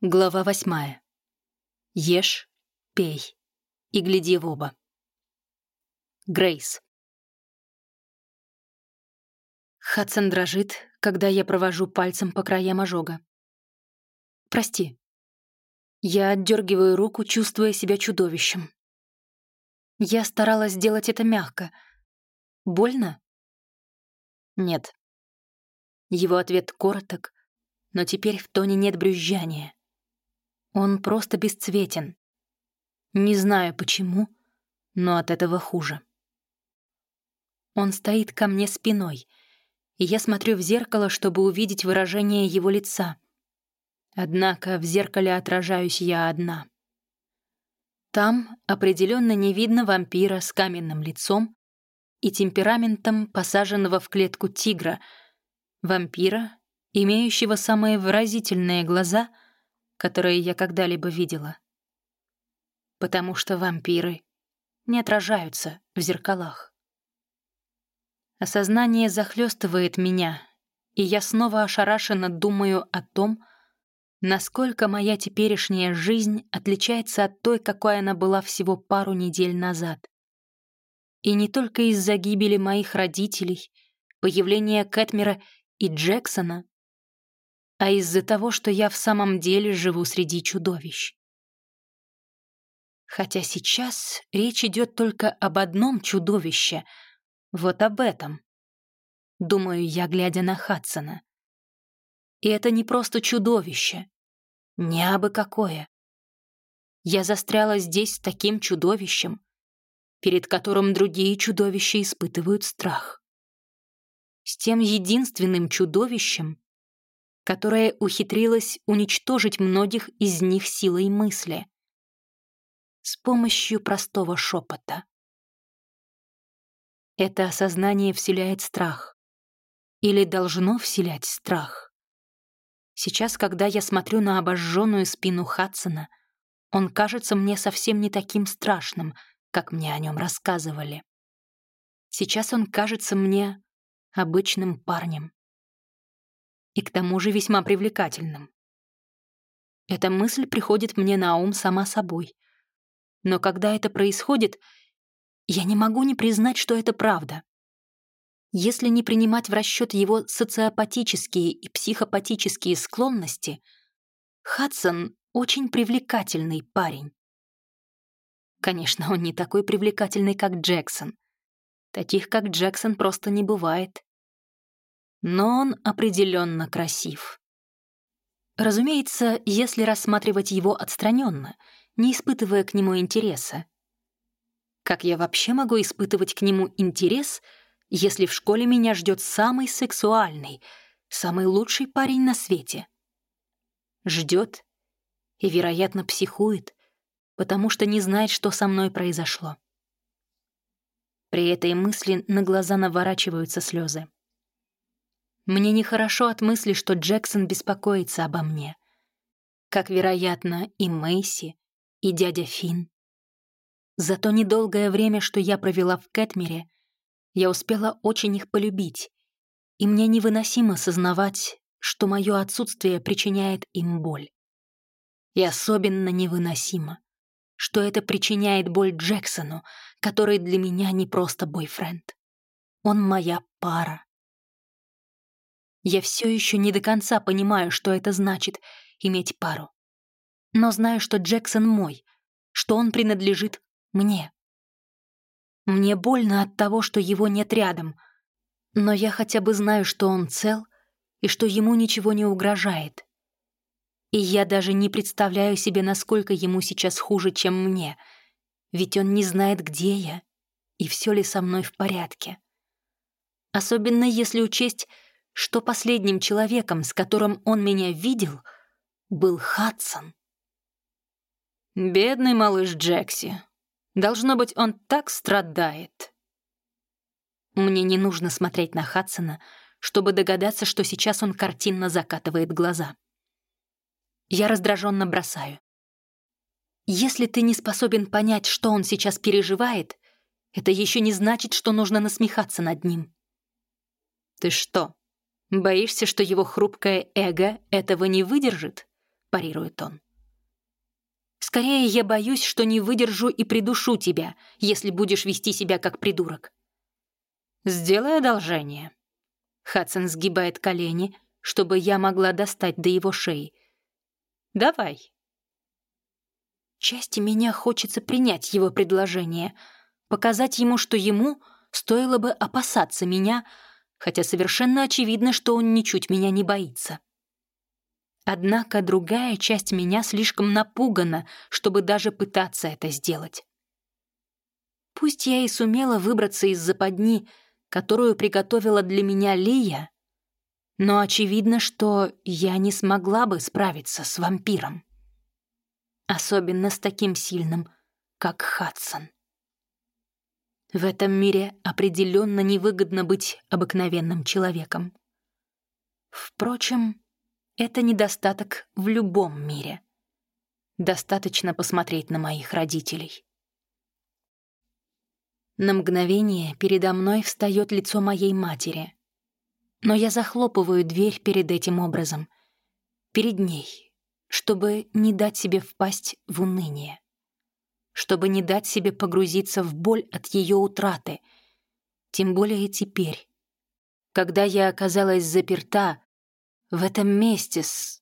Глава восьмая. Ешь, пей и гляди в оба. Грейс. Хадсон дрожит, когда я провожу пальцем по краям ожога. «Прости». Я отдергиваю руку, чувствуя себя чудовищем. Я старалась сделать это мягко. Больно? Нет. Его ответ короток, но теперь в тоне нет брюзжания. Он просто бесцветен. Не знаю почему, но от этого хуже. Он стоит ко мне спиной, и я смотрю в зеркало, чтобы увидеть выражение его лица. Однако в зеркале отражаюсь я одна. Там определенно не видно вампира с каменным лицом и темпераментом посаженного в клетку тигра, вампира, имеющего самые выразительные глаза — которые я когда-либо видела. Потому что вампиры не отражаются в зеркалах. Осознание захлестывает меня, и я снова ошарашенно думаю о том, насколько моя теперешняя жизнь отличается от той, какой она была всего пару недель назад. И не только из-за гибели моих родителей, появления Кэтмера и Джексона, а из-за того, что я в самом деле живу среди чудовищ. Хотя сейчас речь идет только об одном чудовище, вот об этом. Думаю я, глядя на Хадсона. И это не просто чудовище, не абы какое. Я застряла здесь с таким чудовищем, перед которым другие чудовища испытывают страх. С тем единственным чудовищем, которая ухитрилась уничтожить многих из них силой мысли. С помощью простого шепота. Это осознание вселяет страх. Или должно вселять страх. Сейчас, когда я смотрю на обожженную спину Хадсона, он кажется мне совсем не таким страшным, как мне о нем рассказывали. Сейчас он кажется мне обычным парнем и к тому же весьма привлекательным. Эта мысль приходит мне на ум сама собой. Но когда это происходит, я не могу не признать, что это правда. Если не принимать в расчет его социопатические и психопатические склонности, Хадсон — очень привлекательный парень. Конечно, он не такой привлекательный, как Джексон. Таких, как Джексон, просто не бывает но он определенно красив. Разумеется, если рассматривать его отстраненно, не испытывая к нему интереса. Как я вообще могу испытывать к нему интерес, если в школе меня ждет самый сексуальный, самый лучший парень на свете? Ждет и, вероятно, психует, потому что не знает, что со мной произошло. При этой мысли на глаза наворачиваются слезы. Мне нехорошо от мысли, что Джексон беспокоится обо мне. Как, вероятно, и Мэйси, и дядя Финн. За то недолгое время, что я провела в Кэтмере, я успела очень их полюбить, и мне невыносимо сознавать, что мое отсутствие причиняет им боль. И особенно невыносимо, что это причиняет боль Джексону, который для меня не просто бойфренд. Он моя пара. Я все еще не до конца понимаю, что это значит — иметь пару. Но знаю, что Джексон мой, что он принадлежит мне. Мне больно от того, что его нет рядом, но я хотя бы знаю, что он цел и что ему ничего не угрожает. И я даже не представляю себе, насколько ему сейчас хуже, чем мне, ведь он не знает, где я и все ли со мной в порядке. Особенно если учесть, что последним человеком, с которым он меня видел, был Хадсон. Бедный малыш Джекси. Должно быть, он так страдает. Мне не нужно смотреть на Хадсона, чтобы догадаться, что сейчас он картинно закатывает глаза. Я раздраженно бросаю. Если ты не способен понять, что он сейчас переживает, это еще не значит, что нужно насмехаться над ним. Ты что, Боишься, что его хрупкое эго этого не выдержит? — парирует он. «Скорее я боюсь, что не выдержу и придушу тебя, если будешь вести себя как придурок». «Сделай одолжение». Хадсон сгибает колени, чтобы я могла достать до его шеи. «Давай». Части меня хочется принять его предложение, показать ему, что ему стоило бы опасаться меня, хотя совершенно очевидно, что он ничуть меня не боится. Однако другая часть меня слишком напугана, чтобы даже пытаться это сделать. Пусть я и сумела выбраться из западни, которую приготовила для меня Лия, но очевидно, что я не смогла бы справиться с вампиром. Особенно с таким сильным, как Хадсон. В этом мире определенно невыгодно быть обыкновенным человеком. Впрочем, это недостаток в любом мире. Достаточно посмотреть на моих родителей. На мгновение передо мной встает лицо моей матери. Но я захлопываю дверь перед этим образом. Перед ней, чтобы не дать себе впасть в уныние чтобы не дать себе погрузиться в боль от ее утраты. Тем более теперь, когда я оказалась заперта в этом месте с...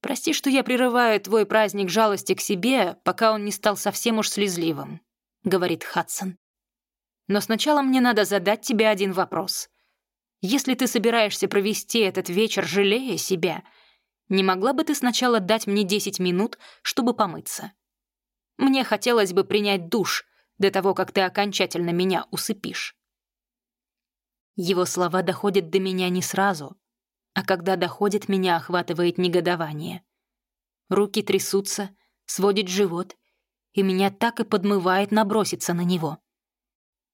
Прости, что я прерываю твой праздник жалости к себе, пока он не стал совсем уж слезливым, — говорит Хадсон. Но сначала мне надо задать тебе один вопрос. Если ты собираешься провести этот вечер, жалея себя, не могла бы ты сначала дать мне 10 минут, чтобы помыться? Мне хотелось бы принять душ до того, как ты окончательно меня усыпишь». Его слова доходят до меня не сразу, а когда доходит, меня охватывает негодование. Руки трясутся, сводит живот, и меня так и подмывает наброситься на него.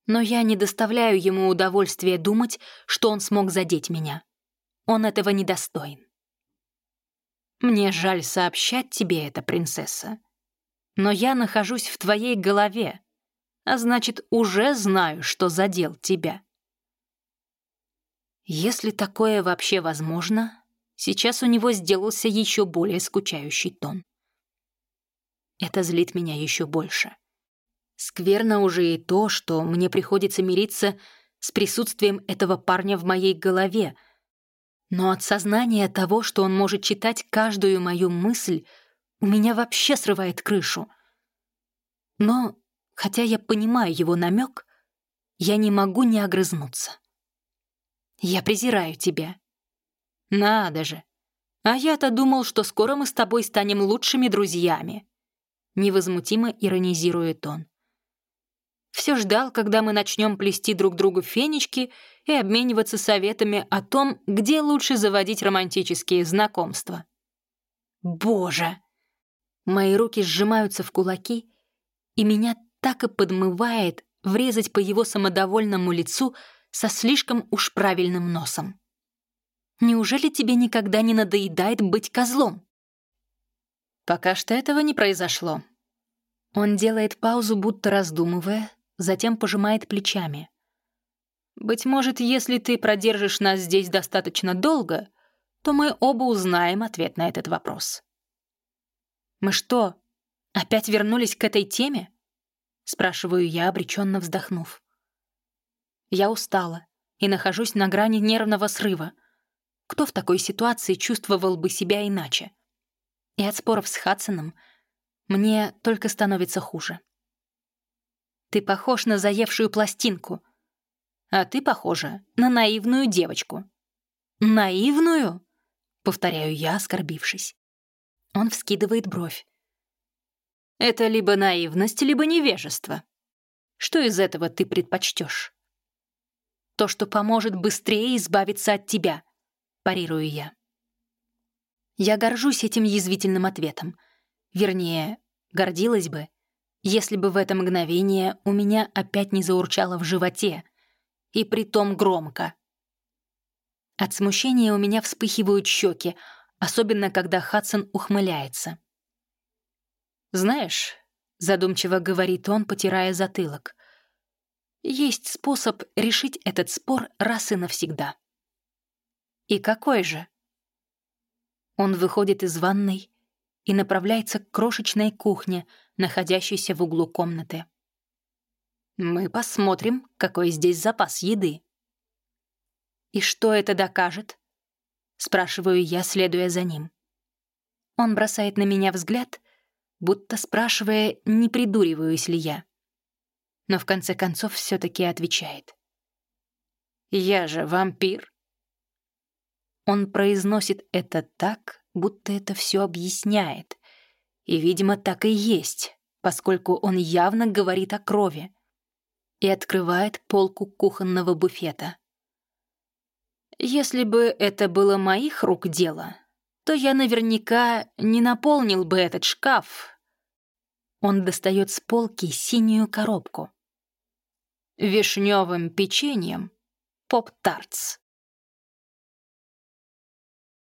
Но я не доставляю ему удовольствия думать, что он смог задеть меня. Он этого не достоин. Мне жаль сообщать тебе это, принцесса, но я нахожусь в твоей голове, а значит, уже знаю, что задел тебя. Если такое вообще возможно, сейчас у него сделался еще более скучающий тон. Это злит меня еще больше. Скверно уже и то, что мне приходится мириться с присутствием этого парня в моей голове, но от сознания того, что он может читать каждую мою мысль, у меня вообще срывает крышу. Но, хотя я понимаю его намек, я не могу не огрызнуться. Я презираю тебя. Надо же. А я-то думал, что скоро мы с тобой станем лучшими друзьями. Невозмутимо иронизирует он. Все ждал, когда мы начнем плести друг другу фенечки и обмениваться советами о том, где лучше заводить романтические знакомства. Боже! Мои руки сжимаются в кулаки, и меня так и подмывает врезать по его самодовольному лицу со слишком уж правильным носом. Неужели тебе никогда не надоедает быть козлом? Пока что этого не произошло. Он делает паузу, будто раздумывая, затем пожимает плечами. Быть может, если ты продержишь нас здесь достаточно долго, то мы оба узнаем ответ на этот вопрос. Мы что, опять вернулись к этой теме? Спрашиваю я, обреченно вздохнув. Я устала и нахожусь на грани нервного срыва. Кто в такой ситуации чувствовал бы себя иначе? И от споров с Хадсоном мне только становится хуже. Ты похож на заевшую пластинку, а ты похожа на наивную девочку. «Наивную?» — повторяю я, оскорбившись. Он вскидывает бровь. Это либо наивность, либо невежество. Что из этого ты предпочтешь? То, что поможет быстрее избавиться от тебя, парирую я. Я горжусь этим язвительным ответом. Вернее, гордилась бы, если бы в это мгновение у меня опять не заурчало в животе, и притом громко. От смущения у меня вспыхивают щеки, особенно когда Хадсон ухмыляется. «Знаешь», — задумчиво говорит он, потирая затылок, «есть способ решить этот спор раз и навсегда». «И какой же?» Он выходит из ванной и направляется к крошечной кухне, находящейся в углу комнаты. Мы посмотрим, какой здесь запас еды. «И что это докажет?» — спрашиваю я, следуя за ним. Он бросает на меня взгляд, будто спрашивая, не придуриваюсь ли я. Но в конце концов все таки отвечает. «Я же вампир». Он произносит это так, будто это все объясняет. И, видимо, так и есть, поскольку он явно говорит о крови. И открывает полку кухонного буфета. Если бы это было моих рук дело, то я наверняка не наполнил бы этот шкаф. Он достает с полки синюю коробку. Вишневым печеньем поп-тартс.